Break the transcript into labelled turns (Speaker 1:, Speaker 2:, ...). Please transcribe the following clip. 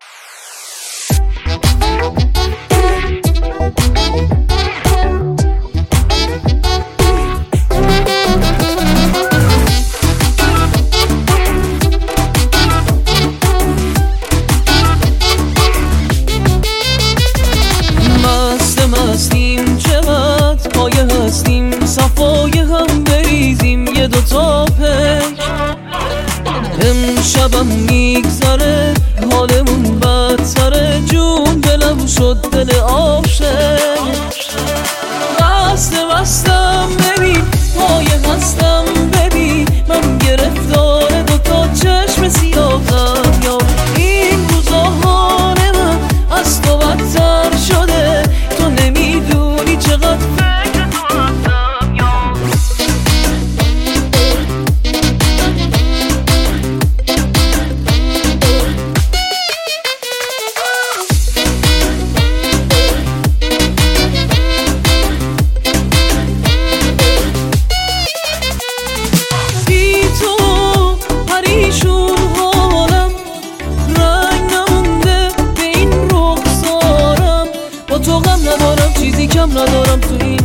Speaker 1: موسیقی مستم هستیم پایه هستیم صفایه هم بریزیم یه دو تا پک می bastı bastı Kam nadoram tu i